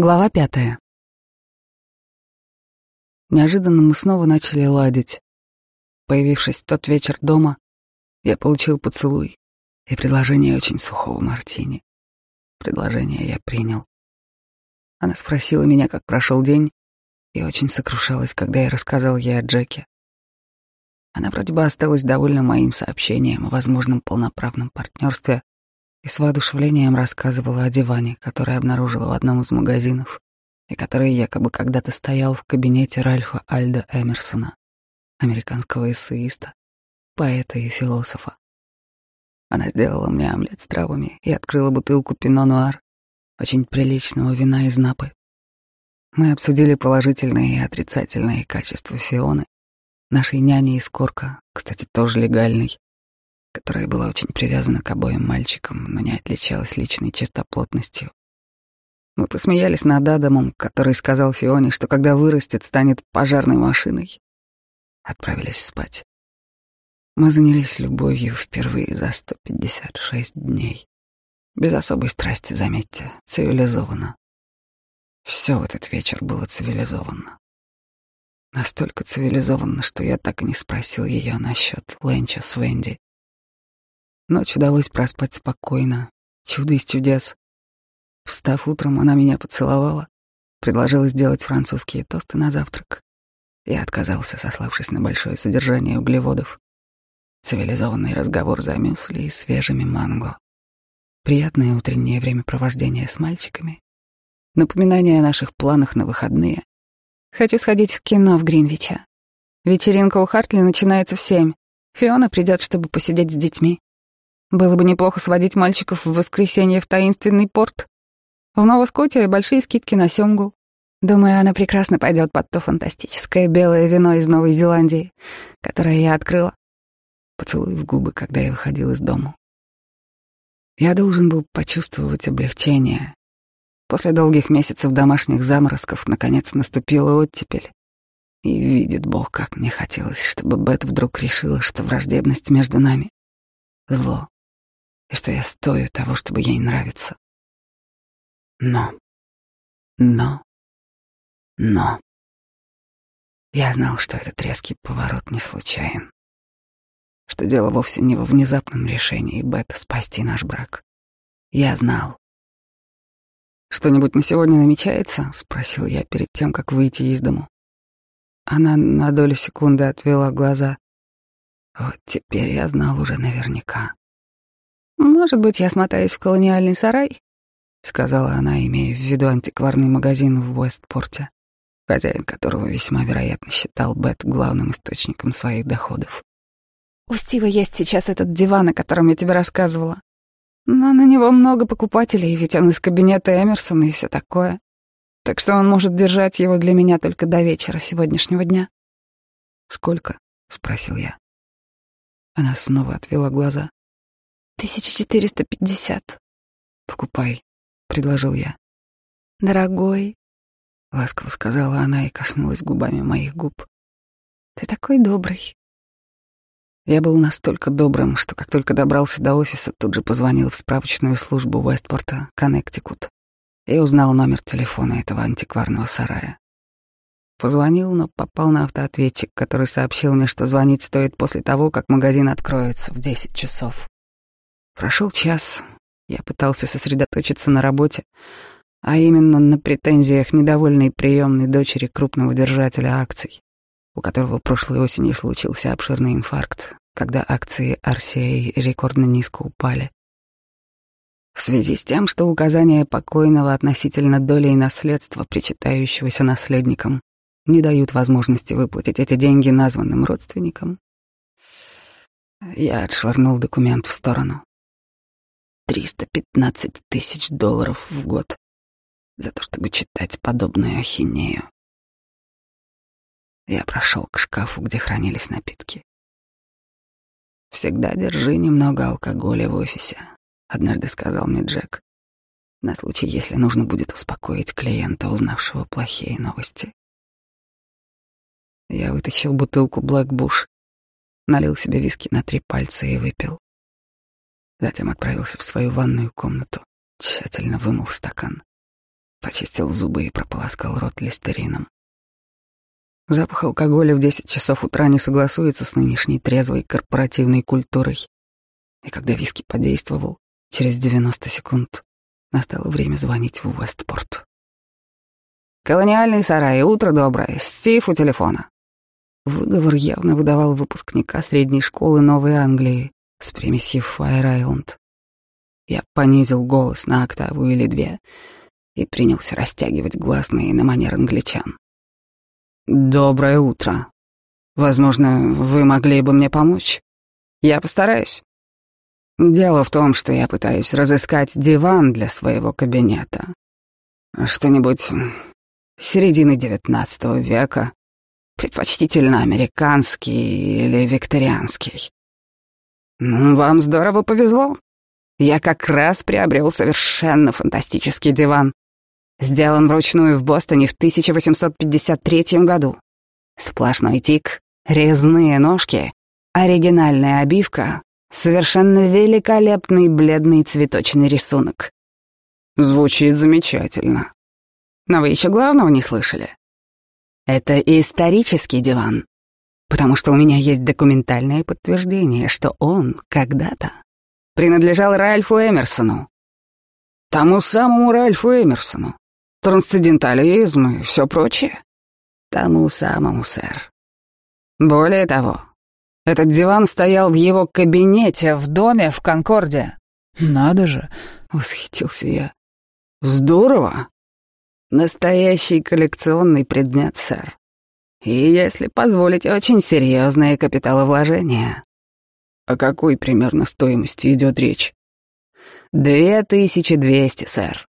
Глава пятая. Неожиданно мы снова начали ладить. Появившись в тот вечер дома, я получил поцелуй и предложение очень сухого мартини. Предложение я принял. Она спросила меня, как прошел день, и очень сокрушалась, когда я рассказал ей о Джеке. Она вроде бы осталась довольна моим сообщением о возможном полноправном партнерстве, и с воодушевлением рассказывала о диване, который обнаружила в одном из магазинов и который якобы когда-то стоял в кабинете Ральфа Альда Эмерсона, американского эссеиста, поэта и философа. Она сделала мне омлет с травами и открыла бутылку пино-нуар, очень приличного вина из Напы. Мы обсудили положительные и отрицательные качества Фионы, нашей няни из Корка, кстати, тоже легальной, которая была очень привязана к обоим мальчикам, но не отличалась личной чистоплотностью. Мы посмеялись над Адамом, который сказал Фионе, что когда вырастет, станет пожарной машиной. Отправились спать. Мы занялись любовью впервые за 156 дней. Без особой страсти, заметьте, цивилизованно. Все в этот вечер было цивилизованно. Настолько цивилизованно, что я так и не спросил ее насчет Ленча с Венди. Ночь удалось проспать спокойно. Чудо из чудес. Встав утром, она меня поцеловала, предложила сделать французские тосты на завтрак. Я отказался, сославшись на большое содержание углеводов. Цивилизованный разговор за мюсли и свежими манго. Приятное утреннее времяпровождение с мальчиками. Напоминание о наших планах на выходные. Хочу сходить в кино в Гринвиче. Вечеринка у Хартли начинается в семь. Фиона придет, чтобы посидеть с детьми. Было бы неплохо сводить мальчиков в воскресенье в таинственный порт. В Новоскоте большие скидки на семгу. Думаю, она прекрасно пойдет под то фантастическое белое вино из Новой Зеландии, которое я открыла. Поцелуй в губы, когда я выходил из дома. Я должен был почувствовать облегчение. После долгих месяцев домашних заморозков наконец наступила оттепель. И видит Бог, как мне хотелось, чтобы Бет вдруг решила, что враждебность между нами — зло и что я стою того, чтобы ей нравиться. Но, но, но... Я знал, что этот резкий поворот не случайен. Что дело вовсе не во внезапном решении Бета спасти наш брак. Я знал. «Что-нибудь на сегодня намечается?» — спросил я перед тем, как выйти из дому. Она на долю секунды отвела глаза. Вот теперь я знал уже наверняка. «Может быть, я смотаюсь в колониальный сарай?» — сказала она, имея в виду антикварный магазин в Уэстпорте, хозяин которого весьма вероятно считал Бет главным источником своих доходов. «У Стива есть сейчас этот диван, о котором я тебе рассказывала. Но на него много покупателей, ведь он из кабинета Эмерсона и все такое. Так что он может держать его для меня только до вечера сегодняшнего дня». «Сколько?» — спросил я. Она снова отвела глаза. Тысяча четыреста пятьдесят. Покупай, предложил я. Дорогой, ласково сказала она и коснулась губами моих губ. Ты такой добрый. Я был настолько добрым, что как только добрался до офиса, тут же позвонил в справочную службу Вестпорта, Коннектикут, и узнал номер телефона этого антикварного сарая. Позвонил, но попал на автоответчик, который сообщил мне, что звонить стоит после того, как магазин откроется в десять часов. Прошел час. Я пытался сосредоточиться на работе, а именно на претензиях недовольной приемной дочери крупного держателя акций, у которого прошлой осенью случился обширный инфаркт, когда акции RCA рекордно низко упали. В связи с тем, что указания покойного относительно доли и наследства, причитающегося наследникам, не дают возможности выплатить эти деньги названным родственникам, я отшвырнул документ в сторону. 315 тысяч долларов в год за то, чтобы читать подобную ахинею. Я прошел к шкафу, где хранились напитки. «Всегда держи немного алкоголя в офисе», — однажды сказал мне Джек, на случай, если нужно будет успокоить клиента, узнавшего плохие новости. Я вытащил бутылку Black Bush, налил себе виски на три пальца и выпил. Затем отправился в свою ванную комнату, тщательно вымыл стакан. почистил зубы и прополоскал рот листерином. Запах алкоголя в десять часов утра не согласуется с нынешней трезвой корпоративной культурой. И когда виски подействовал, через 90 секунд настало время звонить в Уэстпорт. «Колониальный сарай, утро доброе, Стив у телефона». Выговор явно выдавал выпускника средней школы Новой Англии с примесью Файр-Айленд. Я понизил голос на октаву или две и принялся растягивать гласные на манер англичан. «Доброе утро. Возможно, вы могли бы мне помочь? Я постараюсь. Дело в том, что я пытаюсь разыскать диван для своего кабинета. Что-нибудь середины девятнадцатого века, предпочтительно американский или викторианский. Ну, вам здорово повезло. Я как раз приобрел совершенно фантастический диван. Сделан вручную в Бостоне в 1853 году. Сплошной тик, резные ножки, оригинальная обивка, совершенно великолепный бледный цветочный рисунок. Звучит замечательно. Но вы еще главного не слышали. Это исторический диван, потому что у меня есть документальное подтверждение, что он когда-то принадлежал Ральфу Эмерсону. Тому самому Ральфу Эмерсону. Трансцендентализм и все прочее. Тому самому, сэр. Более того, этот диван стоял в его кабинете в доме в Конкорде. Надо же, восхитился я. Здорово. Настоящий коллекционный предмет, сэр. И, если позволите, очень серьезное капиталовложение. О какой примерно стоимости идет речь? Две тысячи двести, сэр.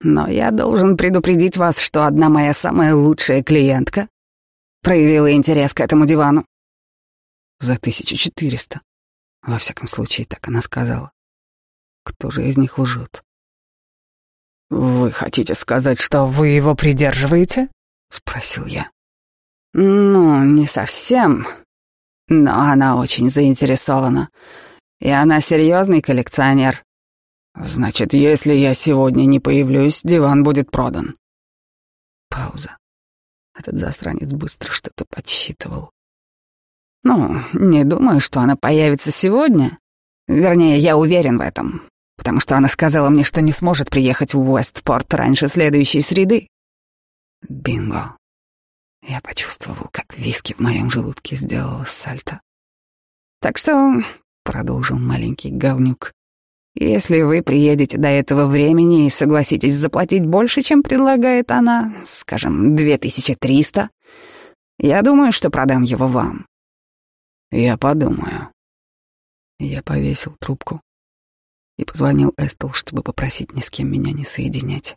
Но я должен предупредить вас, что одна моя самая лучшая клиентка проявила интерес к этому дивану. За тысячу четыреста. Во всяком случае, так она сказала. Кто же из них лжет? «Вы хотите сказать, что вы его придерживаете?» — спросил я. «Ну, не совсем. Но она очень заинтересована. И она серьезный коллекционер. Значит, если я сегодня не появлюсь, диван будет продан. Пауза. Этот засранец быстро что-то подсчитывал. Ну, не думаю, что она появится сегодня. Вернее, я уверен в этом, потому что она сказала мне, что не сможет приехать в Уэстпорт раньше следующей среды. Бинго. Я почувствовал, как виски в моем желудке сделала сальто. Так что, продолжил маленький говнюк, если вы приедете до этого времени и согласитесь заплатить больше, чем предлагает она, скажем, 2300, я думаю, что продам его вам. Я подумаю. Я повесил трубку и позвонил Эстел, чтобы попросить ни с кем меня не соединять.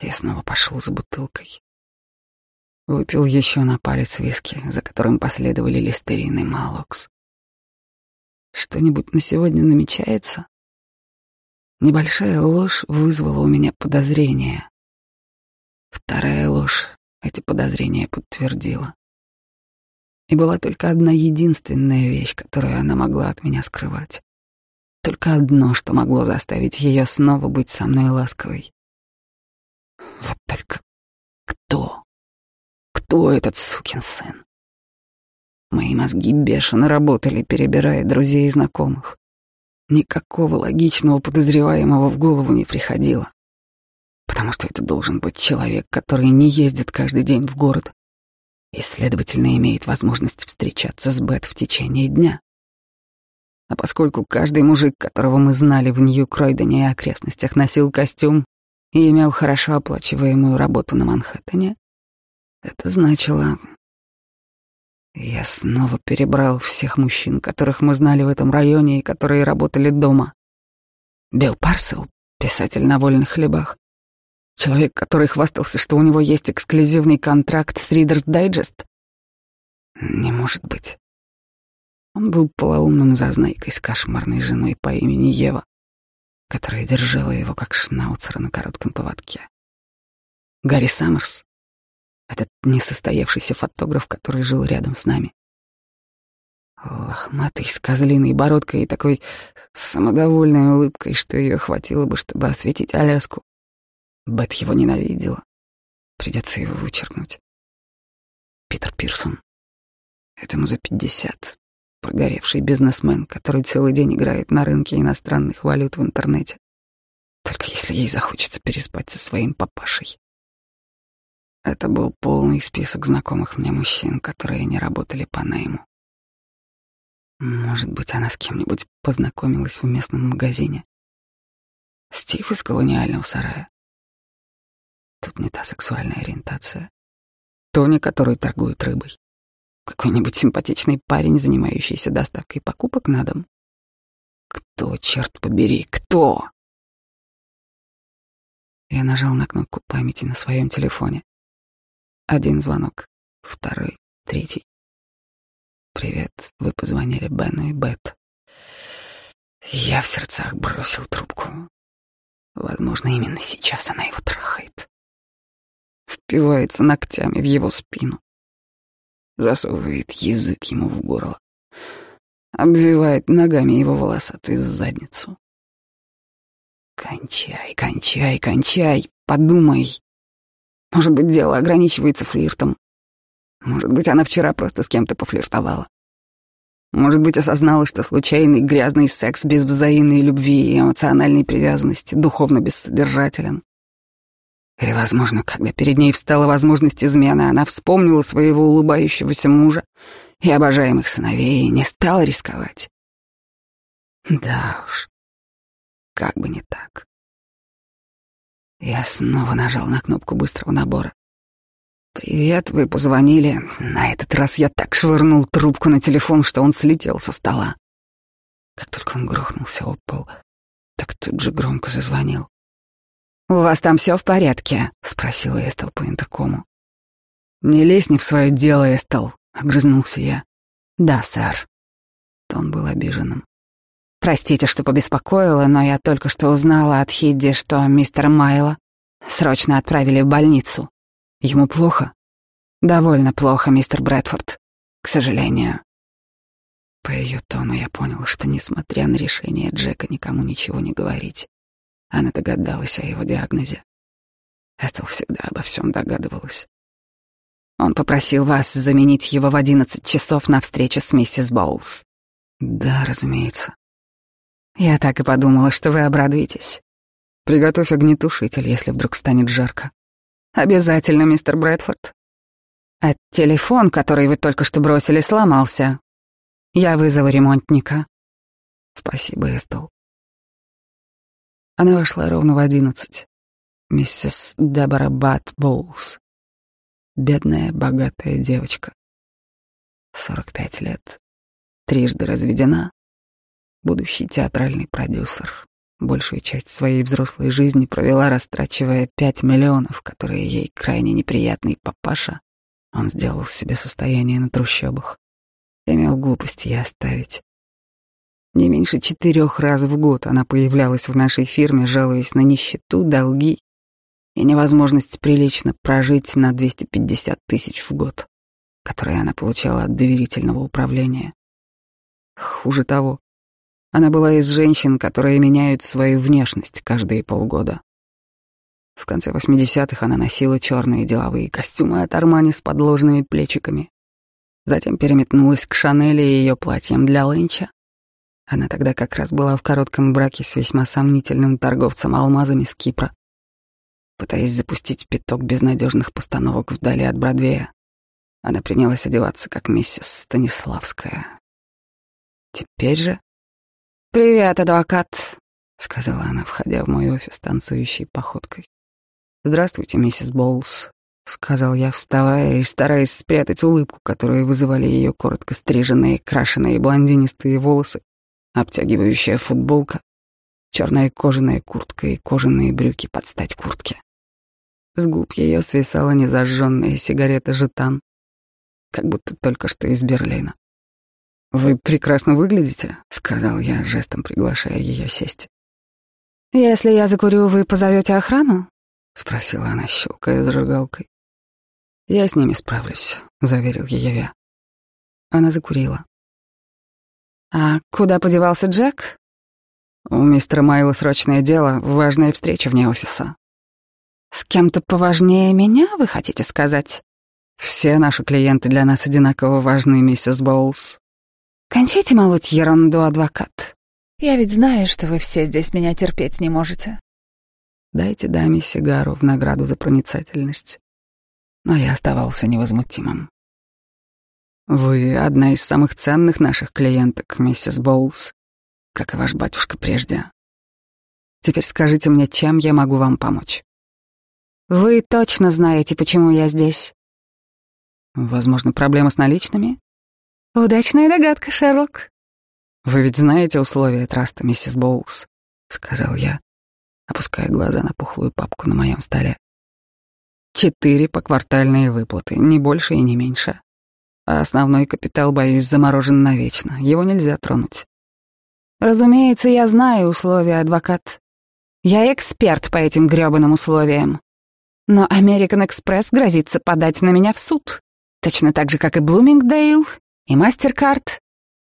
Я снова пошел за бутылкой. Выпил еще на палец виски, за которым последовали листерин и малокс. Что-нибудь на сегодня намечается? Небольшая ложь вызвала у меня подозрение. Вторая ложь эти подозрения подтвердила. И была только одна единственная вещь, которую она могла от меня скрывать. Только одно, что могло заставить ее снова быть со мной ласковой. Вот только кто? Кто этот сукин сын? Мои мозги бешено работали, перебирая друзей и знакомых. Никакого логичного подозреваемого в голову не приходило. Потому что это должен быть человек, который не ездит каждый день в город и, следовательно, имеет возможность встречаться с Бет в течение дня. А поскольку каждый мужик, которого мы знали в Нью-Кройдене и окрестностях, носил костюм и имел хорошо оплачиваемую работу на Манхэттене, это значило... Я снова перебрал всех мужчин, которых мы знали в этом районе и которые работали дома. Билл Парсел, писатель на вольных хлебах. Человек, который хвастался, что у него есть эксклюзивный контракт с Reader's Digest. Не может быть. Он был полоумным зазнайкой с кошмарной женой по имени Ева, которая держала его как шнауцера на коротком поводке. Гарри Саммерс, этот несостоявшийся фотограф, который жил рядом с нами. Лохматый, с козлиной бородкой и такой самодовольной улыбкой, что ее хватило бы, чтобы осветить Аляску. Бет его ненавидела. Придется его вычеркнуть. Питер Пирсон. Этому за пятьдесят. Прогоревший бизнесмен, который целый день играет на рынке иностранных валют в интернете. Только если ей захочется переспать со своим папашей. Это был полный список знакомых мне мужчин, которые не работали по найму. Может быть, она с кем-нибудь познакомилась в местном магазине. Стив из колониального сарая. Тут не та сексуальная ориентация. Тони, который торгует рыбой. Какой-нибудь симпатичный парень, занимающийся доставкой покупок на дом. Кто, черт побери, кто? Я нажал на кнопку памяти на своем телефоне. Один звонок, второй, третий. «Привет, вы позвонили Бену и Бет». Я в сердцах бросил трубку. Возможно, именно сейчас она его трахает. Впивается ногтями в его спину. Засовывает язык ему в горло. Обвивает ногами его волосатую задницу. Кончай, кончай, кончай, подумай. Может быть, дело ограничивается флиртом. Может быть, она вчера просто с кем-то пофлиртовала. Может быть, осознала, что случайный грязный секс без взаимной любви и эмоциональной привязанности духовно бессодержателен. Или, возможно, когда перед ней встала возможность измены, она вспомнила своего улыбающегося мужа и обожаемых сыновей и не стала рисковать. Да уж, как бы не так. Я снова нажал на кнопку быстрого набора. «Привет, вы позвонили. На этот раз я так швырнул трубку на телефон, что он слетел со стола. Как только он грохнулся об пол, так тут же громко зазвонил. «У вас там все в порядке?» — спросила Эстел по интеркому. «Не лезь не в свое дело, Эстел», — огрызнулся я. «Да, сэр». Тон был обиженным. Простите, что побеспокоила, но я только что узнала от Хидди, что мистера Майла срочно отправили в больницу. Ему плохо? Довольно плохо, мистер Брэдфорд, к сожалению. По ее тону я понял, что, несмотря на решение Джека никому ничего не говорить, она догадалась о его диагнозе. Эстел всегда обо всем догадывалась. Он попросил вас заменить его в одиннадцать часов на встречу с миссис Боулс. Да, разумеется. Я так и подумала, что вы обрадуетесь. Приготовь огнетушитель, если вдруг станет жарко. Обязательно, мистер Брэдфорд. А телефон, который вы только что бросили, сломался. Я вызову ремонтника. Спасибо, Эстол. Она вошла ровно в одиннадцать. Миссис Дебора Бат Боулс. Бедная, богатая девочка. Сорок пять лет. Трижды разведена, будущий театральный продюсер. Большую часть своей взрослой жизни провела, растрачивая пять миллионов, которые ей крайне неприятный папаша. Он сделал себе состояние на трущобах. Имел глупости и оставить. Не меньше четырех раз в год она появлялась в нашей фирме, жалуясь на нищету, долги и невозможность прилично прожить на 250 тысяч в год, которые она получала от доверительного управления. Хуже того, она была из женщин, которые меняют свою внешность каждые полгода. В конце 80-х она носила черные деловые костюмы от Армани с подложными плечиками. Затем переметнулась к Шанели и ее платьям для ленча. Она тогда как раз была в коротком браке с весьма сомнительным торговцем алмазами с Кипра. Пытаясь запустить пяток безнадежных постановок вдали от Бродвея, она принялась одеваться как миссис Станиславская. Теперь же «Привет, адвокат», — сказала она, входя в мой офис танцующей походкой. «Здравствуйте, миссис Боулс», — сказал я, вставая и стараясь спрятать улыбку, которую вызывали ее коротко стриженные, крашеные блондинистые волосы, обтягивающая футболка, черная кожаная куртка и кожаные брюки под стать куртке. С губ ее свисала незажженная сигарета жетан, как будто только что из Берлина. «Вы прекрасно выглядите», — сказал я, жестом приглашая ее сесть. «Если я закурю, вы позовете охрану?» — спросила она, щелкая зажигалкой. «Я с ними справлюсь», — заверил ее я. Она закурила. «А куда подевался Джек?» «У мистера Майла срочное дело, важная встреча вне офиса». С кем-то поважнее меня, вы хотите сказать? Все наши клиенты для нас одинаково важны, миссис Боулс. Кончайте молоть ерунду, адвокат. Я ведь знаю, что вы все здесь меня терпеть не можете. Дайте даме сигару в награду за проницательность. Но я оставался невозмутимым. Вы одна из самых ценных наших клиенток, миссис Боулс, как и ваш батюшка прежде. Теперь скажите мне, чем я могу вам помочь? Вы точно знаете, почему я здесь. Возможно, проблема с наличными? Удачная догадка, Шерлок. Вы ведь знаете условия траста, миссис Боулс, сказал я, опуская глаза на пухлую папку на моем столе. Четыре поквартальные выплаты, не больше и не меньше. А основной капитал, боюсь, заморожен навечно. Его нельзя тронуть. Разумеется, я знаю условия, адвокат. Я эксперт по этим грёбаным условиям. Но American Express грозится подать на меня в суд. Точно так же, как и Блумингдейл и MasterCard.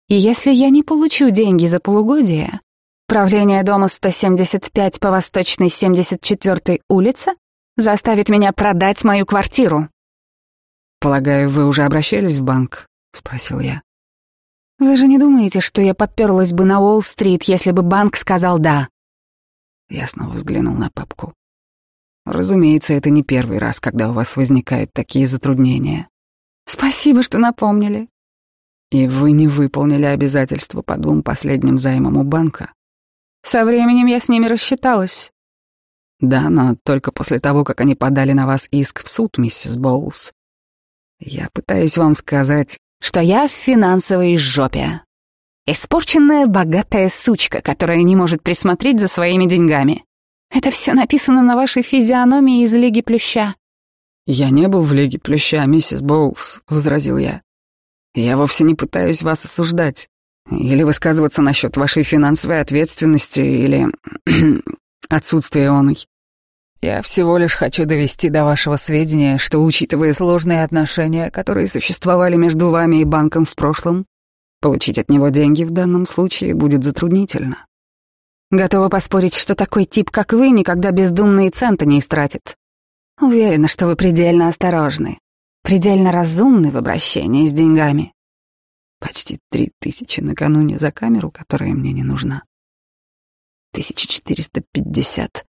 И если я не получу деньги за полугодие, правление дома 175 по Восточной 74-й улице заставит меня продать мою квартиру. «Полагаю, вы уже обращались в банк?» — спросил я. «Вы же не думаете, что я попёрлась бы на Уолл-стрит, если бы банк сказал «да»?» Я снова взглянул на папку. «Разумеется, это не первый раз, когда у вас возникают такие затруднения». «Спасибо, что напомнили. И вы не выполнили обязательства по двум последним займам у банка. Со временем я с ними рассчиталась. Да, но только после того, как они подали на вас иск в суд, миссис Боулс. Я пытаюсь вам сказать, что я в финансовой жопе. Испорченная богатая сучка, которая не может присмотреть за своими деньгами. Это все написано на вашей физиономии из Лиги Плюща. «Я не был в Лиге Плюща, миссис Боулс», — возразил я. Я вовсе не пытаюсь вас осуждать или высказываться насчет вашей финансовой ответственности или отсутствия оной. Я всего лишь хочу довести до вашего сведения, что, учитывая сложные отношения, которые существовали между вами и банком в прошлом, получить от него деньги в данном случае будет затруднительно. Готова поспорить, что такой тип, как вы, никогда бездумные центы не истратит. Уверена, что вы предельно осторожны предельно разумны в обращении с деньгами. Почти три тысячи накануне за камеру, которая мне не нужна. 1450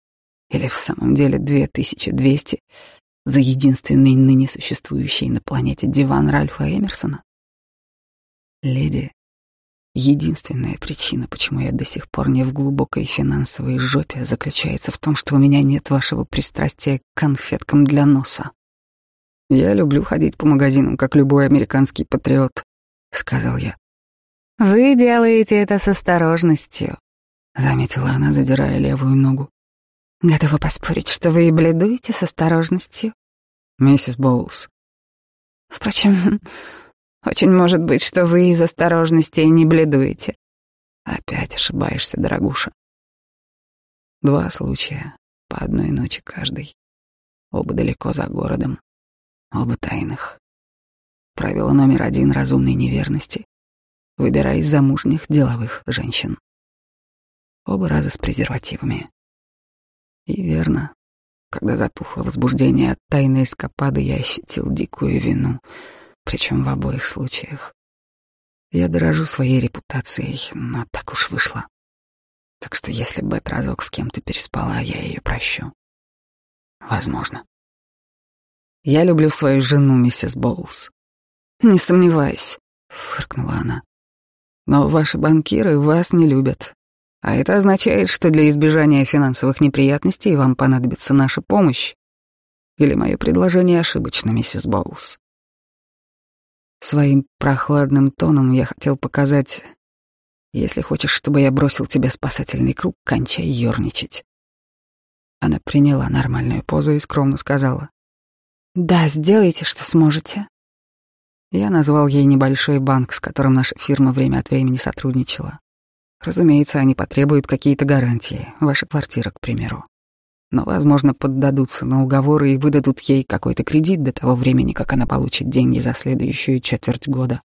или в самом деле 2200 за единственный ныне существующий на планете диван Ральфа Эмерсона. Леди, единственная причина, почему я до сих пор не в глубокой финансовой жопе, заключается в том, что у меня нет вашего пристрастия к конфеткам для носа. Я люблю ходить по магазинам, как любой американский патриот, сказал я. Вы делаете это с осторожностью, заметила она, задирая левую ногу. Готова поспорить, что вы и бледуете с осторожностью, миссис Боулс. Впрочем, очень может быть, что вы из осторожности не бледуете. Опять ошибаешься, дорогуша. Два случая, по одной ночи каждый. Оба далеко за городом. Оба тайных. Правило номер один разумной неверности. Выбирай замужних деловых женщин. Оба раза с презервативами. И верно, когда затухло возбуждение от тайной эскапады, я ощутил дикую вину, причем в обоих случаях. Я дорожу своей репутацией, но так уж вышло. Так что если Бет разок с кем-то переспала, я ее прощу. Возможно. Я люблю свою жену, миссис Боулс. Не сомневаюсь, фыркнула она. Но ваши банкиры вас не любят. А это означает, что для избежания финансовых неприятностей вам понадобится наша помощь. Или мое предложение ошибочно, миссис Боулс. Своим прохладным тоном я хотел показать, если хочешь, чтобы я бросил тебе спасательный круг, кончай ёрничать. Она приняла нормальную позу и скромно сказала. Да, сделайте, что сможете. Я назвал ей небольшой банк, с которым наша фирма время от времени сотрудничала. Разумеется, они потребуют какие-то гарантии, ваша квартира, к примеру. Но, возможно, поддадутся на уговоры и выдадут ей какой-то кредит до того времени, как она получит деньги за следующую четверть года.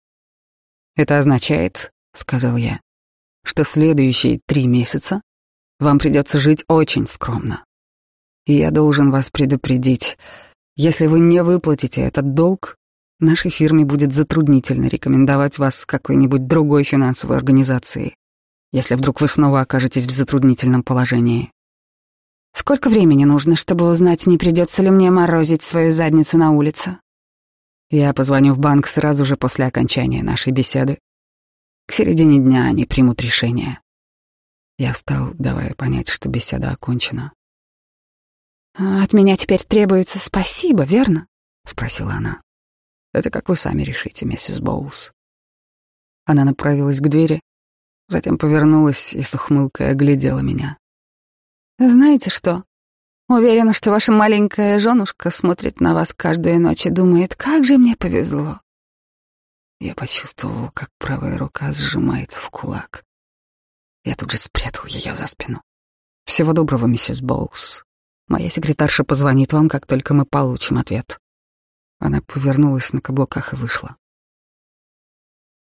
Это означает, — сказал я, — что следующие три месяца вам придется жить очень скромно. И я должен вас предупредить. Если вы не выплатите этот долг, нашей фирме будет затруднительно рекомендовать вас какой-нибудь другой финансовой организации, если вдруг вы снова окажетесь в затруднительном положении. Сколько времени нужно, чтобы узнать, не придется ли мне морозить свою задницу на улице? Я позвоню в банк сразу же после окончания нашей беседы. К середине дня они примут решение. Я встал, давая понять, что беседа окончена. «А «От меня теперь требуется спасибо, верно?» — спросила она. «Это как вы сами решите, миссис Боулс». Она направилась к двери, затем повернулась и с ухмылкой оглядела меня. «Знаете что? Уверена, что ваша маленькая женушка смотрит на вас каждую ночь и думает, как же мне повезло». Я почувствовал, как правая рука сжимается в кулак. Я тут же спрятал ее за спину. «Всего доброго, миссис Боулс. Моя секретарша позвонит вам, как только мы получим ответ». Она повернулась на каблуках и вышла.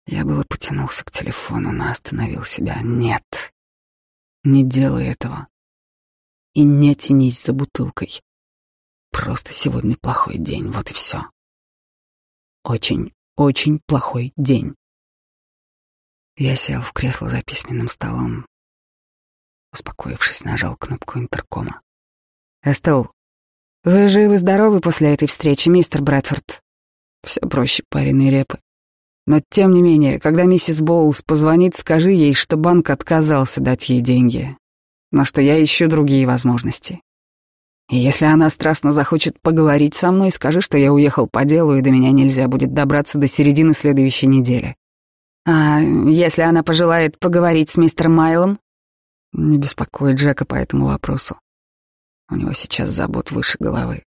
Я было потянулся к телефону, но остановил себя. «Нет, не делай этого. И не тянись за бутылкой. Просто сегодня плохой день, вот и все. Очень, очень плохой день». Я сел в кресло за письменным столом. Успокоившись, нажал кнопку интеркома. «Эстел, вы живы-здоровы после этой встречи, мистер Брэдфорд?» Все проще пареной репы. Но тем не менее, когда миссис Боулс позвонит, скажи ей, что банк отказался дать ей деньги, но что я ищу другие возможности. И если она страстно захочет поговорить со мной, скажи, что я уехал по делу, и до меня нельзя будет добраться до середины следующей недели. А если она пожелает поговорить с мистером Майлом? Не беспокой Джека по этому вопросу. У него сейчас забот выше головы.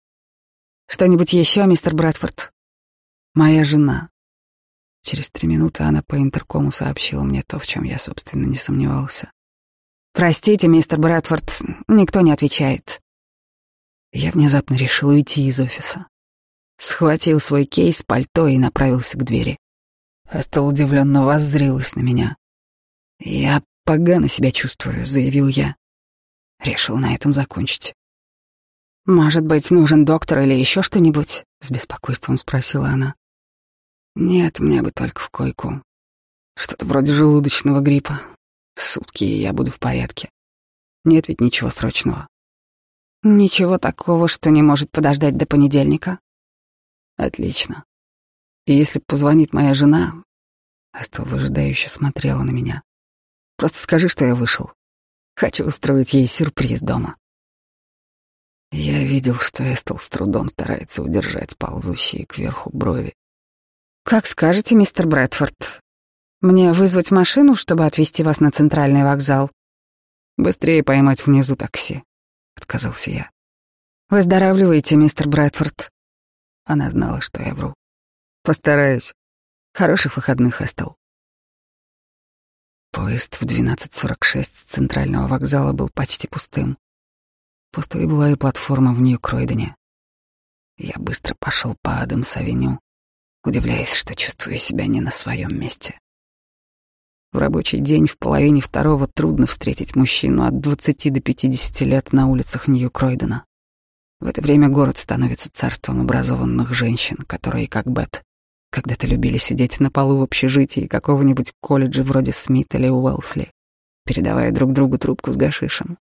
Что-нибудь еще, мистер Брэдфорд? Моя жена. Через три минуты она по интеркому сообщила мне то, в чем я, собственно, не сомневался. Простите, мистер Брэдфорд, никто не отвечает. Я внезапно решил уйти из офиса. Схватил свой кейс, пальто и направился к двери. Эстел удивленно воззрилась на меня. «Я погано себя чувствую», — заявил я. Решил на этом закончить. «Может быть, нужен доктор или еще что-нибудь?» — с беспокойством спросила она. «Нет, мне бы только в койку. Что-то вроде желудочного гриппа. Сутки, и я буду в порядке. Нет ведь ничего срочного». «Ничего такого, что не может подождать до понедельника?» «Отлично. И если позвонит моя жена, Эстел выжидающе смотрела на меня. Просто скажи, что я вышел. Хочу устроить ей сюрприз дома. Я видел, что Эстел с трудом старается удержать ползущие кверху брови. «Как скажете, мистер Брэдфорд. Мне вызвать машину, чтобы отвезти вас на центральный вокзал?» «Быстрее поймать внизу такси», — отказался я. «Выздоравливайте, мистер Брэдфорд». Она знала, что я вру. Постараюсь. Хороших выходных, Эстел. Поезд в 12.46 с центрального вокзала был почти пустым. Пустой была и платформа в Нью-Кройдене. Я быстро пошел по Адамс-авеню, удивляясь, что чувствую себя не на своем месте. В рабочий день в половине второго трудно встретить мужчину от 20 до 50 лет на улицах Нью-Кройдена. В это время город становится царством образованных женщин, которые, как Бет, когда-то любили сидеть на полу в общежитии какого-нибудь колледжа вроде Смит или Уэлсли, передавая друг другу трубку с гашишем,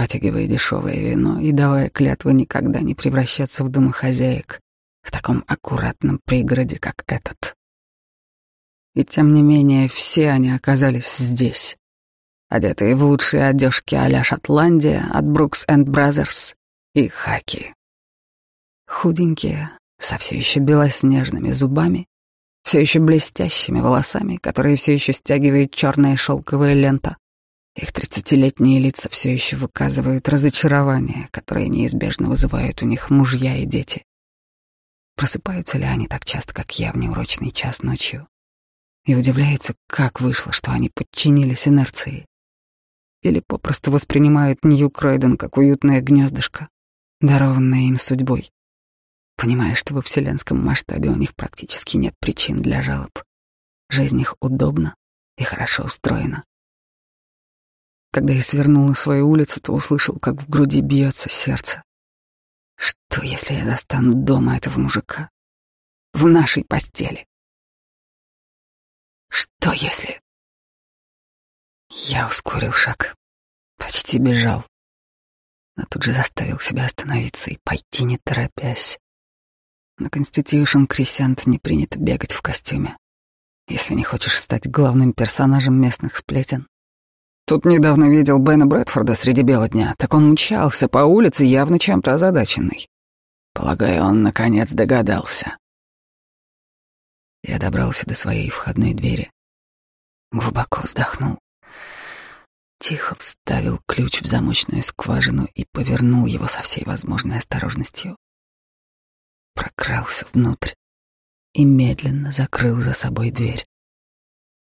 потягивая дешевое вино и давая клятву никогда не превращаться в домохозяек в таком аккуратном пригороде, как этот. И тем не менее все они оказались здесь, одетые в лучшие одежки а-ля Шотландия от Brooks and Brothers и Хаки. Худенькие, со все еще белоснежными зубами, все еще блестящими волосами, которые все еще стягивает черная шелковая лента. Их тридцатилетние лица все еще выказывают разочарование, которое неизбежно вызывают у них мужья и дети. Просыпаются ли они так часто, как я в неурочный час ночью? И удивляются, как вышло, что они подчинились инерции. Или попросту воспринимают Нью-Кройден как уютное гнездышко, дарованное им судьбой понимая, что во вселенском масштабе у них практически нет причин для жалоб. Жизнь их удобна и хорошо устроена. Когда я свернул на свою улицу, то услышал, как в груди бьется сердце. Что, если я достану дома этого мужика? В нашей постели? Что, если... Я ускорил шаг. Почти бежал. Но тут же заставил себя остановиться и пойти, не торопясь. На Constitution Crescent не принято бегать в костюме, если не хочешь стать главным персонажем местных сплетен. Тут недавно видел Бена Брэдфорда среди бела дня, так он мчался по улице, явно чем-то озадаченный. Полагаю, он наконец догадался. Я добрался до своей входной двери. Глубоко вздохнул. Тихо вставил ключ в замочную скважину и повернул его со всей возможной осторожностью прокрался внутрь и медленно закрыл за собой дверь.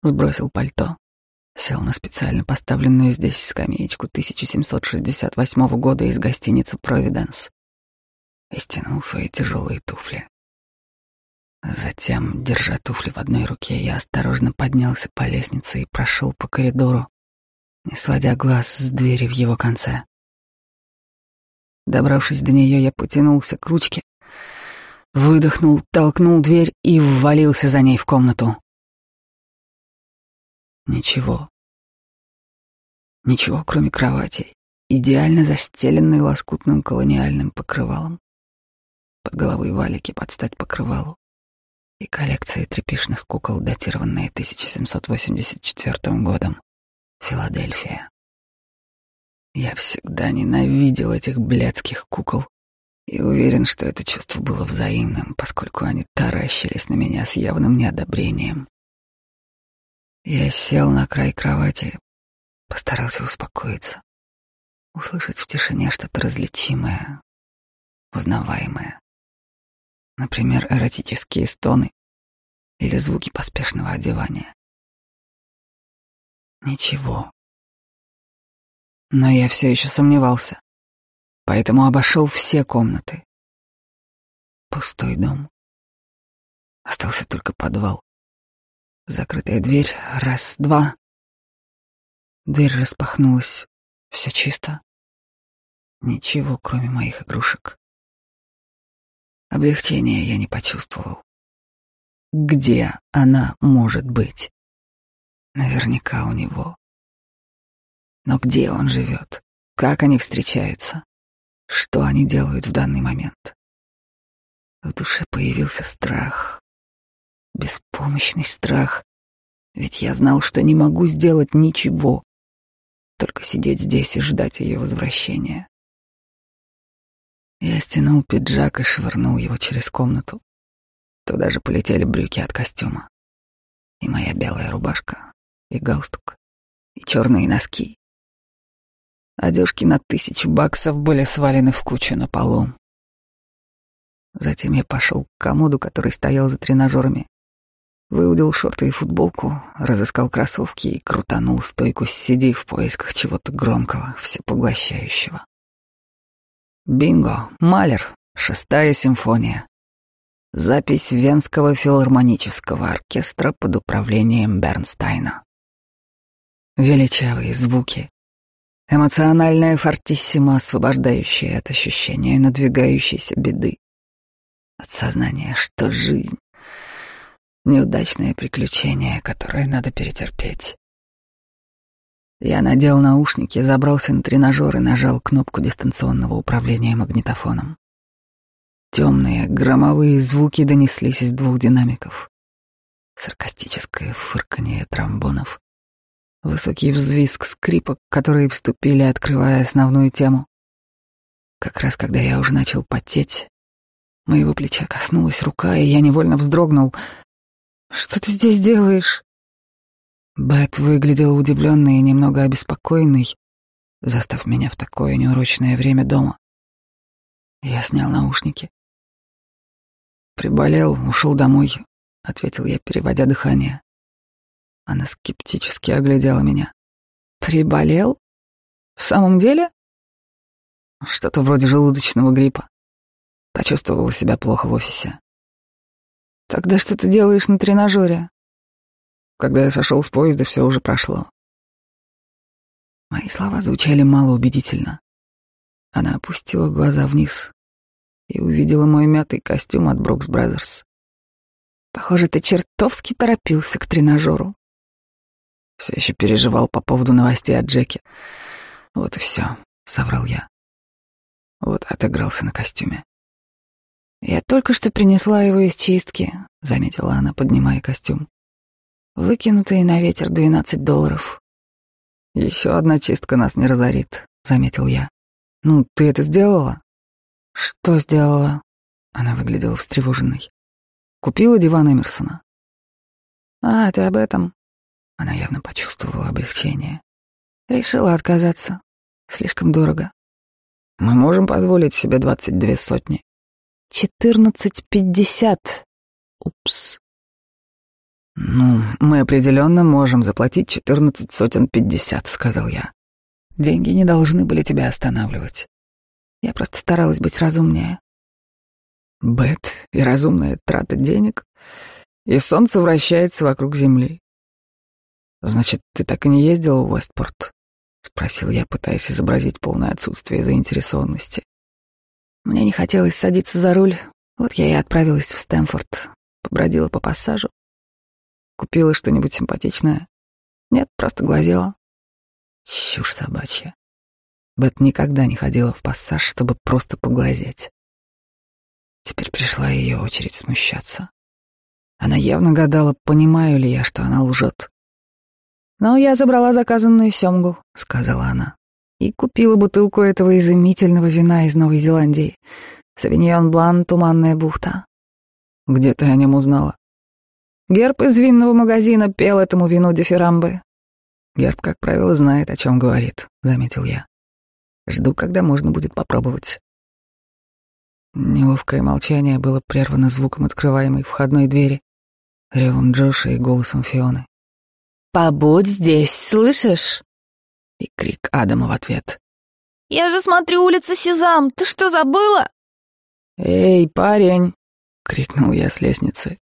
Сбросил пальто, сел на специально поставленную здесь скамеечку 1768 года из гостиницы «Провиденс» и стянул свои тяжелые туфли. Затем, держа туфли в одной руке, я осторожно поднялся по лестнице и прошел по коридору, не сводя глаз с двери в его конце. Добравшись до нее, я потянулся к ручке, выдохнул, толкнул дверь и ввалился за ней в комнату. Ничего. Ничего, кроме кровати, идеально застеленной лоскутным колониальным покрывалом. Под головой валики под стать покрывалу и коллекции тряпишных кукол, датированные 1784 годом. Филадельфия. Я всегда ненавидел этих блядских кукол и уверен, что это чувство было взаимным, поскольку они таращились на меня с явным неодобрением. Я сел на край кровати, постарался успокоиться, услышать в тишине что-то различимое, узнаваемое. Например, эротические стоны или звуки поспешного одевания. Ничего. Но я все еще сомневался поэтому обошел все комнаты. Пустой дом. Остался только подвал. Закрытая дверь. Раз, два. Дверь распахнулась. Все чисто. Ничего, кроме моих игрушек. Облегчения я не почувствовал. Где она может быть? Наверняка у него. Но где он живет? Как они встречаются? Что они делают в данный момент? В душе появился страх. Беспомощный страх. Ведь я знал, что не могу сделать ничего. Только сидеть здесь и ждать ее возвращения. Я стянул пиджак и швырнул его через комнату. Туда же полетели брюки от костюма. И моя белая рубашка, и галстук, и черные носки, Одежки на тысячу баксов были свалены в кучу на полу. Затем я пошел к комоду, который стоял за тренажерами. Выудил шорты и футболку, разыскал кроссовки и крутанул стойку с CD в поисках чего-то громкого, всепоглощающего. Бинго, Малер, шестая симфония. Запись Венского филармонического оркестра под управлением Бернстайна. Величавые звуки, Эмоциональная фортиссимо, освобождающая от ощущения надвигающейся беды. От сознания, что жизнь — неудачное приключение, которое надо перетерпеть. Я надел наушники, забрался на тренажер и нажал кнопку дистанционного управления магнитофоном. Темные, громовые звуки донеслись из двух динамиков. Саркастическое фырканье тромбонов Высокий взвизг скрипок, которые вступили, открывая основную тему. Как раз когда я уже начал потеть, моего плеча коснулась рука, и я невольно вздрогнул. «Что ты здесь делаешь?» Бет выглядела удивленной и немного обеспокоенной, застав меня в такое неурочное время дома. Я снял наушники. «Приболел, ушел домой», — ответил я, переводя дыхание. Она скептически оглядела меня. Приболел? В самом деле? Что-то вроде желудочного гриппа. Почувствовала себя плохо в офисе. Тогда что ты делаешь на тренажере? Когда я сошел с поезда, все уже прошло. Мои слова звучали малоубедительно. Она опустила глаза вниз. и увидела мой мятый костюм от Брукс Бразерс. Похоже, ты чертовски торопился к тренажеру. Все еще переживал по поводу новостей от Джеки. Вот и все, соврал я. Вот отыгрался на костюме. Я только что принесла его из чистки, заметила она, поднимая костюм. Выкинутые на ветер двенадцать долларов. Еще одна чистка нас не разорит, заметил я. Ну, ты это сделала? Что сделала? Она выглядела встревоженной. Купила диван Эмерсона. А, ты об этом? Она явно почувствовала облегчение. Решила отказаться. Слишком дорого. Мы можем позволить себе двадцать две сотни. Четырнадцать пятьдесят. Упс. Ну, мы определенно можем заплатить четырнадцать сотен пятьдесят, сказал я. Деньги не должны были тебя останавливать. Я просто старалась быть разумнее. Бет и разумная трата денег, и солнце вращается вокруг земли. Значит, ты так и не ездил в Уэстпорт? — спросил я, пытаясь изобразить полное отсутствие заинтересованности. Мне не хотелось садиться за руль, вот я и отправилась в Стэнфорд, побродила по пассажу. Купила что-нибудь симпатичное? Нет, просто глазела. Чушь собачья. Бет никогда не ходила в пассаж, чтобы просто поглазеть. Теперь пришла ее очередь смущаться. Она явно гадала, понимаю ли я, что она лжет. «Но я забрала заказанную семгу», — сказала она, «и купила бутылку этого изумительного вина из Новой Зеландии. Савиньон Блан, Туманная бухта». «Где ты о нем узнала?» Герб из винного магазина пел этому вину дифирамбы. Герб, как правило, знает, о чем говорит, заметил я. Жду, когда можно будет попробовать. Неловкое молчание было прервано звуком открываемой входной двери, ревом Джоша и голосом Фионы. «Побудь здесь, слышишь?» И крик Адама в ответ. «Я же смотрю улица Сезам, ты что, забыла?» «Эй, парень!» — крикнул я с лестницы.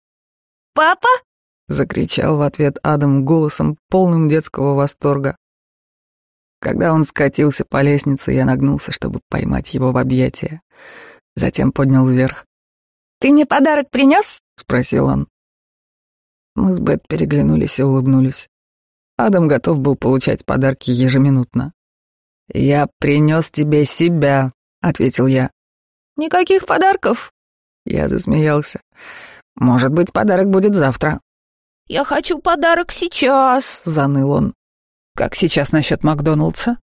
«Папа?» — закричал в ответ Адам голосом, полным детского восторга. Когда он скатился по лестнице, я нагнулся, чтобы поймать его в объятия. Затем поднял вверх. «Ты мне подарок принес?» — спросил он. Мы с Бет переглянулись и улыбнулись. Адам готов был получать подарки ежеминутно. «Я принес тебе себя», — ответил я. «Никаких подарков». Я засмеялся. «Может быть, подарок будет завтра». «Я хочу подарок сейчас», — заныл он. «Как сейчас насчет Макдоналдса?»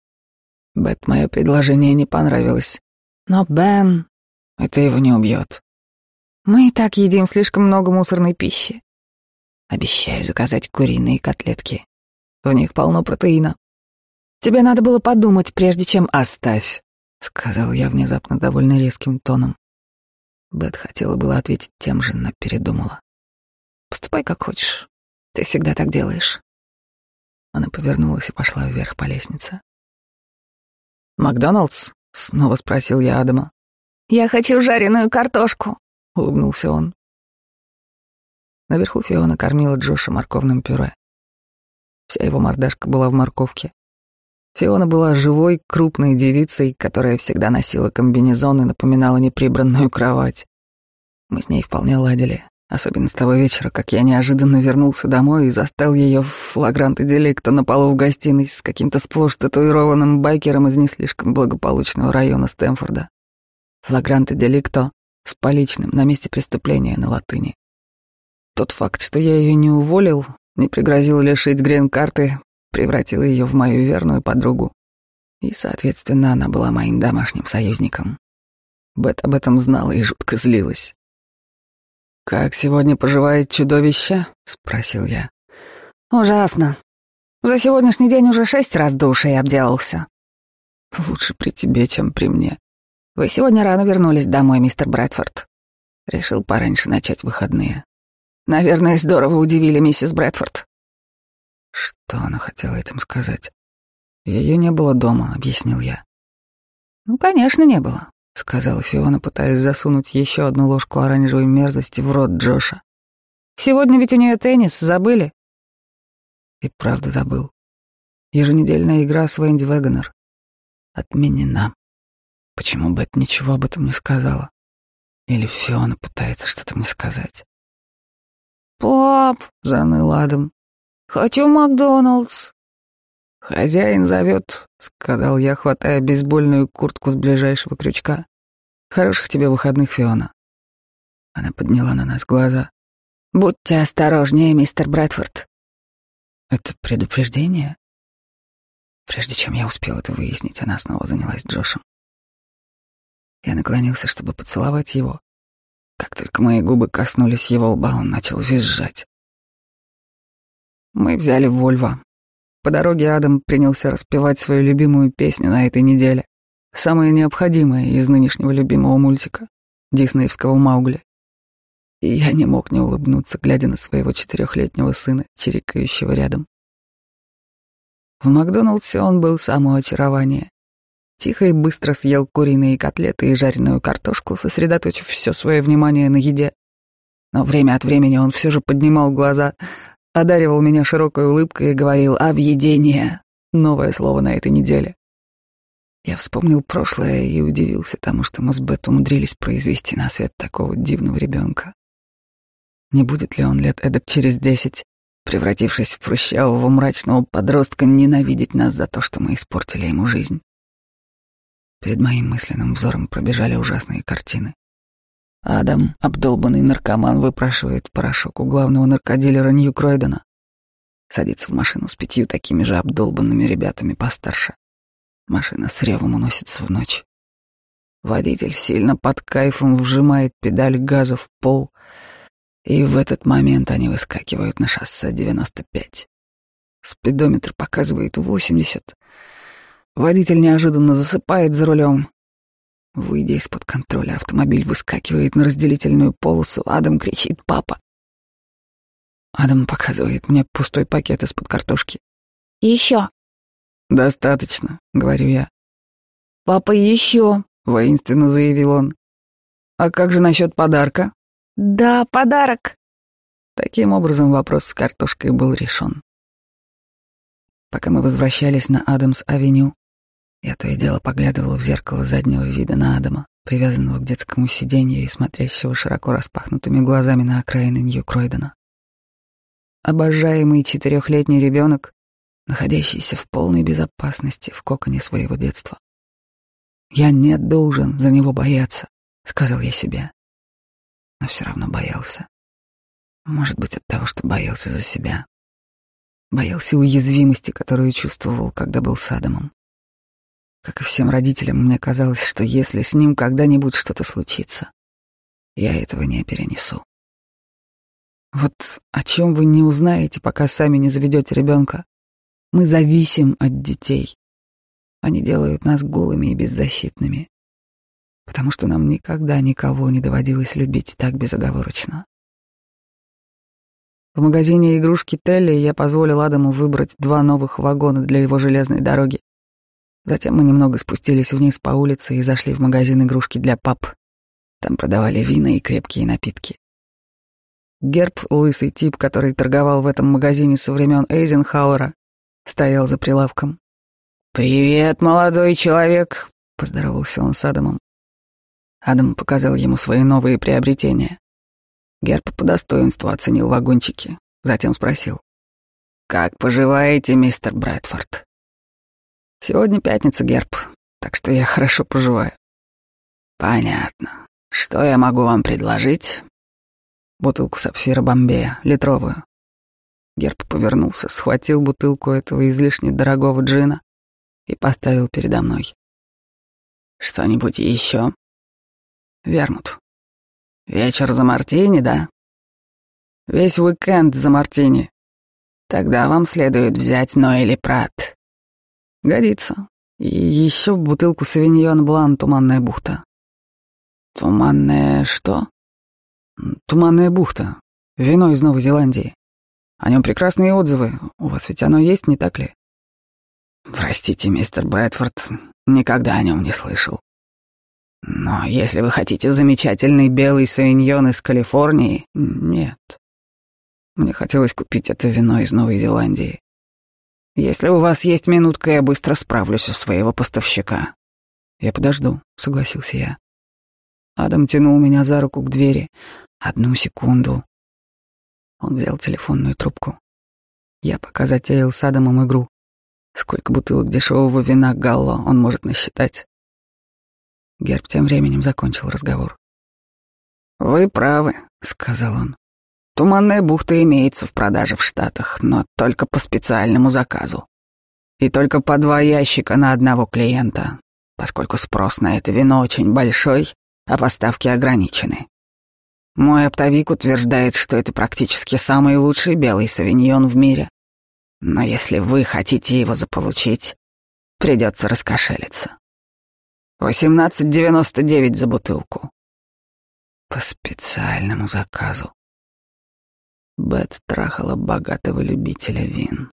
Бет, мое предложение не понравилось. «Но, Бен...» «Это его не убьет». «Мы и так едим слишком много мусорной пищи». «Обещаю заказать куриные котлетки. В них полно протеина. Тебе надо было подумать, прежде чем оставь, сказал я внезапно довольно резким тоном. Бет хотела было ответить тем же, но передумала. Поступай как хочешь. Ты всегда так делаешь. Она повернулась и пошла вверх по лестнице. «Макдоналдс?» — снова спросил я Адама. «Я хочу жареную картошку», — улыбнулся он. Наверху Фиона кормила Джоша морковным пюре. Вся его мордашка была в морковке. Фиона была живой, крупной девицей, которая всегда носила комбинезон и напоминала неприбранную кровать. Мы с ней вполне ладили, особенно с того вечера, как я неожиданно вернулся домой и застал ее в флагранте деликта на полу в гостиной с каким-то сплошь татуированным байкером из не слишком благополучного района Стэнфорда. Флагранте деликто с поличным на месте преступления на латыни. Тот факт, что я ее не уволил, не пригрозил лишить грин-карты, превратил ее в мою верную подругу. И, соответственно, она была моим домашним союзником. Бет об этом знала и жутко злилась. «Как сегодня поживает чудовище?» — спросил я. «Ужасно. За сегодняшний день уже шесть раз душей обделался». «Лучше при тебе, чем при мне. Вы сегодня рано вернулись домой, мистер Брэдфорд». Решил пораньше начать выходные. Наверное, здорово удивили миссис Брэдфорд. Что она хотела этим сказать? Ее не было дома, объяснил я. Ну, конечно, не было, сказала Фиона, пытаясь засунуть еще одну ложку оранжевой мерзости в рот Джоша. Сегодня ведь у нее теннис, забыли? И правда забыл. Еженедельная игра с Венди Вегонер. Отменена. Почему Бет ничего об этом не сказала? Или Фиона пытается что-то мне сказать. «Пап!» — заныл Адам. «Хочу Макдоналдс!» «Хозяин зовет», — сказал я, хватая бейсбольную куртку с ближайшего крючка. «Хороших тебе выходных, Фиона». Она подняла на нас глаза. «Будьте осторожнее, мистер Брэдфорд». «Это предупреждение?» Прежде чем я успел это выяснить, она снова занялась Джошем. Я наклонился, чтобы поцеловать его. Как только мои губы коснулись его лба, он начал визжать. Мы взяли Вольво. По дороге Адам принялся распевать свою любимую песню на этой неделе. Самое необходимое из нынешнего любимого мультика — диснеевского Маугли. И я не мог не улыбнуться, глядя на своего четырехлетнего сына, чирикающего рядом. В Макдоналдсе он был само очарование. Тихо и быстро съел куриные котлеты и жареную картошку, сосредоточив все свое внимание на еде. Но время от времени он все же поднимал глаза, одаривал меня широкой улыбкой и говорил «объедение» — новое слово на этой неделе. Я вспомнил прошлое и удивился тому, что мы с Бет умудрились произвести на свет такого дивного ребенка. Не будет ли он лет эдак через десять, превратившись в прыщавого мрачного подростка, ненавидеть нас за то, что мы испортили ему жизнь? Перед моим мысленным взором пробежали ужасные картины. Адам, обдолбанный наркоман, выпрашивает порошок у главного наркодилера Нью Кройдена. Садится в машину с пятью такими же обдолбанными ребятами постарше. Машина с ревом уносится в ночь. Водитель сильно под кайфом вжимает педаль газа в пол, и в этот момент они выскакивают на шоссе 95. Спидометр показывает 80. Водитель неожиданно засыпает за рулем. Выйдя из-под контроля, автомобиль выскакивает на разделительную полосу. Адам кричит «Папа!». Адам показывает мне пустой пакет из-под картошки. «Еще!» «Достаточно», — говорю я. «Папа, еще!» — воинственно заявил он. «А как же насчет подарка?» «Да, подарок!» Таким образом вопрос с картошкой был решен. Пока мы возвращались на Адамс-авеню, я то и дело поглядывала в зеркало заднего вида на Адама, привязанного к детскому сиденью и смотрящего широко распахнутыми глазами на окраины Нью-Кройдена. Обожаемый четырехлетний ребенок, находящийся в полной безопасности в коконе своего детства. «Я не должен за него бояться», — сказал я себе. Но все равно боялся. Может быть, от того, что боялся за себя. Боялся уязвимости, которую чувствовал, когда был с Адамом. Как и всем родителям, мне казалось, что если с ним когда-нибудь что-то случится, я этого не перенесу. Вот о чем вы не узнаете, пока сами не заведете ребенка. Мы зависим от детей. Они делают нас голыми и беззащитными, потому что нам никогда никого не доводилось любить так безоговорочно. В магазине игрушки Телли я позволил Адаму выбрать два новых вагона для его железной дороги. Затем мы немного спустились вниз по улице и зашли в магазин игрушки для пап. Там продавали вина и крепкие напитки. Герб, лысый тип, который торговал в этом магазине со времен Эйзенхауэра, стоял за прилавком. «Привет, молодой человек!» — поздоровался он с Адамом. Адам показал ему свои новые приобретения. Герб по достоинству оценил вагончики, затем спросил. «Как поживаете, мистер Брэдфорд?» Сегодня пятница, Герб, так что я хорошо поживаю. Понятно. Что я могу вам предложить? Бутылку сапфира Бомбея, литровую. Герб повернулся, схватил бутылку этого излишне дорогого джина и поставил передо мной. Что-нибудь еще? Вермут. Вечер за мартини, да? Весь уикенд за мартини. Тогда вам следует взять Ноэли Прат. Годится. И еще бутылку Савиньон Блан «Туманная бухта». Туманная что? Туманная бухта. Вино из Новой Зеландии. О нем прекрасные отзывы. У вас ведь оно есть, не так ли? Простите, мистер Брэдфорд, никогда о нем не слышал. Но если вы хотите замечательный белый савиньон из Калифорнии, нет. Мне хотелось купить это вино из Новой Зеландии. Если у вас есть минутка, я быстро справлюсь у своего поставщика. Я подожду, согласился я. Адам тянул меня за руку к двери. Одну секунду. Он взял телефонную трубку. Я пока затеял с Адамом игру. Сколько бутылок дешевого вина Галло он может насчитать? Герб тем временем закончил разговор. «Вы правы», — сказал он. «Туманная бухта имеется в продаже в Штатах, но только по специальному заказу. И только по два ящика на одного клиента, поскольку спрос на это вино очень большой, а поставки ограничены. Мой оптовик утверждает, что это практически самый лучший белый савиньон в мире. Но если вы хотите его заполучить, придется раскошелиться. 18,99 за бутылку. По специальному заказу. Бет трахала богатого любителя вин.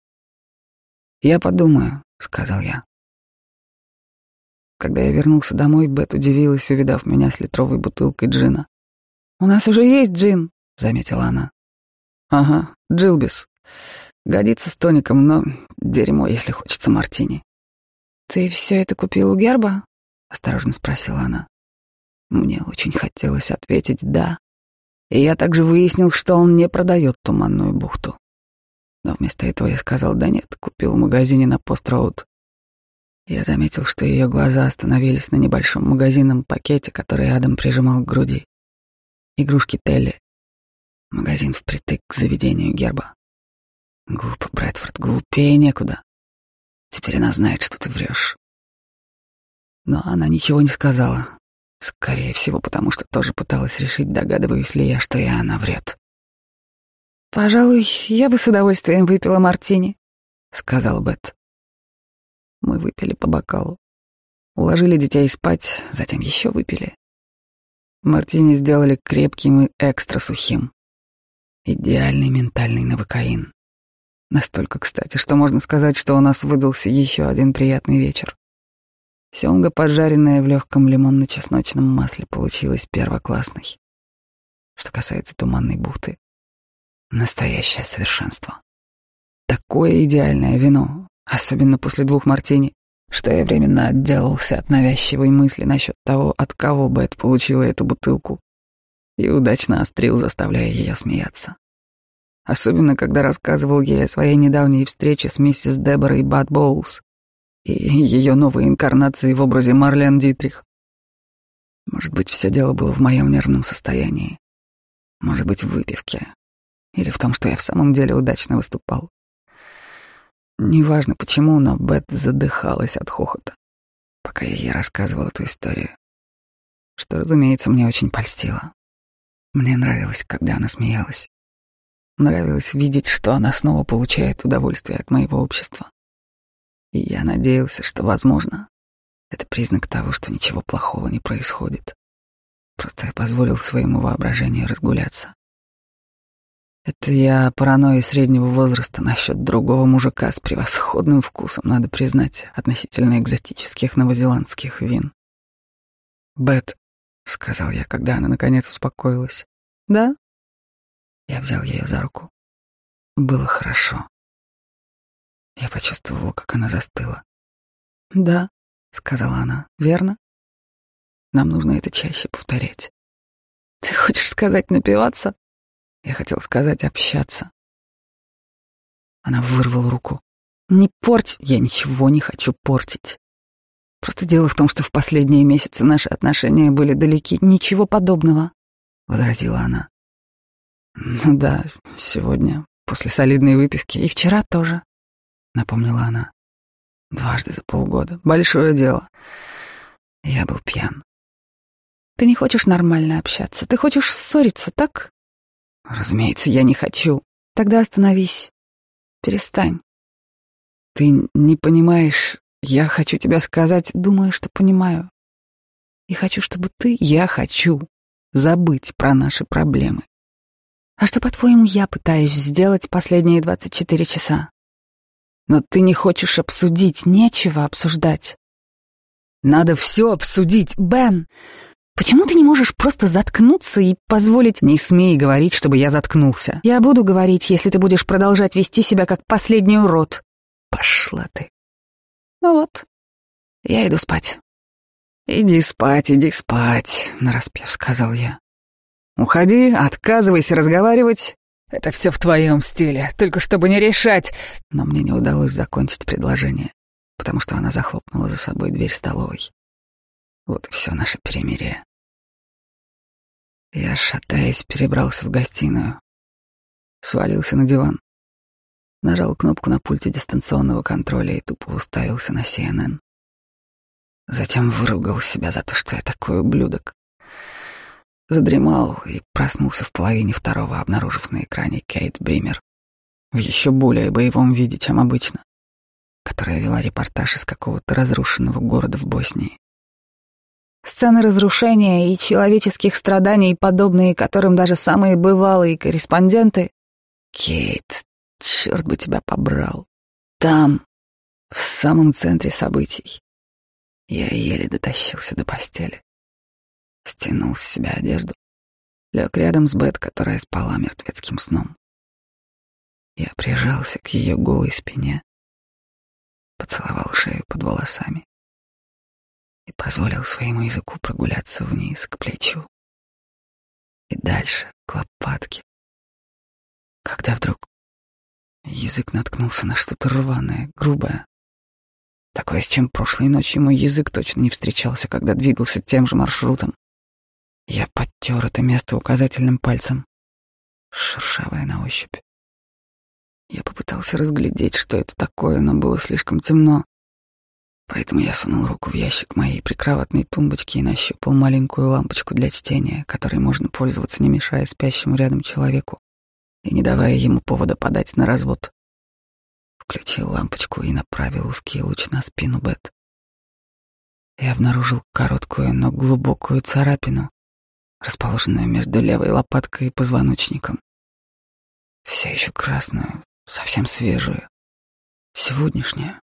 «Я подумаю», — сказал я. Когда я вернулся домой, Бет удивилась, увидав меня с литровой бутылкой джина. «У нас уже есть джин», — заметила она. «Ага, Джилбис. Годится с тоником, но дерьмо, если хочется мартини». «Ты все это купил у Герба?» — осторожно спросила она. Мне очень хотелось ответить «да». И я также выяснил, что он не продает туманную бухту. Но вместо этого я сказал «да нет», купил в магазине на пост-роуд. Я заметил, что ее глаза остановились на небольшом магазинном пакете, который Адам прижимал к груди. Игрушки Телли. Магазин впритык к заведению герба. Глупо, Брэдфорд, глупее некуда. Теперь она знает, что ты врешь. Но она ничего не сказала. Скорее всего, потому что тоже пыталась решить, догадываюсь ли я, что и она врет. «Пожалуй, я бы с удовольствием выпила мартини», — сказал Бет. Мы выпили по бокалу. Уложили детей спать, затем еще выпили. Мартини сделали крепким и экстра сухим. Идеальный ментальный новокаин. Настолько, кстати, что можно сказать, что у нас выдался еще один приятный вечер. Семга, поджаренная в легком лимонно-чесночном масле, получилась первоклассной. Что касается туманной бухты, настоящее совершенство. Такое идеальное вино, особенно после двух мартини, что я временно отделался от навязчивой мысли насчет того, от кого Бет получила эту бутылку, и удачно острил, заставляя ее смеяться. Особенно, когда рассказывал ей о своей недавней встрече с миссис Деборой Бат Боулс и ее новой инкарнации в образе Марлен Дитрих. Может быть, все дело было в моем нервном состоянии. Может быть, в выпивке. Или в том, что я в самом деле удачно выступал. Неважно почему, но Бет задыхалась от хохота, пока я ей рассказывал эту историю. Что, разумеется, мне очень польстило. Мне нравилось, когда она смеялась. Нравилось видеть, что она снова получает удовольствие от моего общества. И я надеялся, что, возможно, это признак того, что ничего плохого не происходит. Просто я позволил своему воображению разгуляться. Это я паранойя среднего возраста насчет другого мужика с превосходным вкусом, надо признать, относительно экзотических новозеландских вин. «Бет», — сказал я, когда она наконец успокоилась. «Да?» Я взял ее за руку. Было хорошо. Я почувствовал, как она застыла. «Да», — сказала она, — «верно?» Нам нужно это чаще повторять. «Ты хочешь сказать напиваться?» Я хотел сказать общаться. Она вырвала руку. Не порть, я ничего не хочу портить. Просто дело в том, что в последние месяцы наши отношения были далеки. Ничего подобного, возразила она. Ну да, сегодня, после солидной выпивки, и вчера тоже, напомнила она. Дважды за полгода. Большое дело. Я был пьян. Ты не хочешь нормально общаться, ты хочешь ссориться, так? Разумеется, я не хочу. Тогда остановись. Перестань. Ты не понимаешь, я хочу тебя сказать, думаю, что понимаю. И хочу, чтобы ты, я хочу забыть про наши проблемы. А что, по-твоему, я пытаюсь сделать последние 24 часа? Но ты не хочешь обсудить, нечего обсуждать. Надо все обсудить, Бен. Почему ты не можешь просто заткнуться и позволить... Не смей говорить, чтобы я заткнулся. Я буду говорить, если ты будешь продолжать вести себя как последний урод. Пошла ты. Ну вот. Я иду спать. «Иди спать, иди спать», — нараспев сказал я. «Уходи, отказывайся разговаривать. Это все в твоем стиле, только чтобы не решать». Но мне не удалось закончить предложение, потому что она захлопнула за собой дверь столовой. Вот и все наше перемирие. Я, шатаясь, перебрался в гостиную, свалился на диван, нажал кнопку на пульте дистанционного контроля и тупо уставился на CNN. Затем выругал себя за то, что я такой ублюдок. Задремал и проснулся в половине второго, обнаружив на экране Кейт Беймер в еще более боевом виде, чем обычно, которая вела репортаж из какого-то разрушенного города в Боснии. Сцены разрушения и человеческих страданий, подобные которым даже самые бывалые корреспонденты. Кейт, черт бы тебя побрал. Там, в самом центре событий, я еле дотащился до постели. Стянул с себя одежду. Лег рядом с Бет, которая спала мертвецким сном. Я прижался к ее голой спине, поцеловал шею под волосами и позволил своему языку прогуляться вниз к плечу и дальше к лопатке. Когда вдруг язык наткнулся на что-то рваное, грубое, Такое, с чем прошлой ночью мой язык точно не встречался, когда двигался тем же маршрутом. Я подтер это место указательным пальцем, шершавое на ощупь. Я попытался разглядеть, что это такое, но было слишком темно. Поэтому я сунул руку в ящик моей прикроватной тумбочки и нащупал маленькую лампочку для чтения, которой можно пользоваться, не мешая спящему рядом человеку и не давая ему повода подать на развод. Включил лампочку и направил узкий луч на спину Бет. Я обнаружил короткую, но глубокую царапину, расположенную между левой лопаткой и позвоночником. Все еще красную, совсем свежую, сегодняшнюю.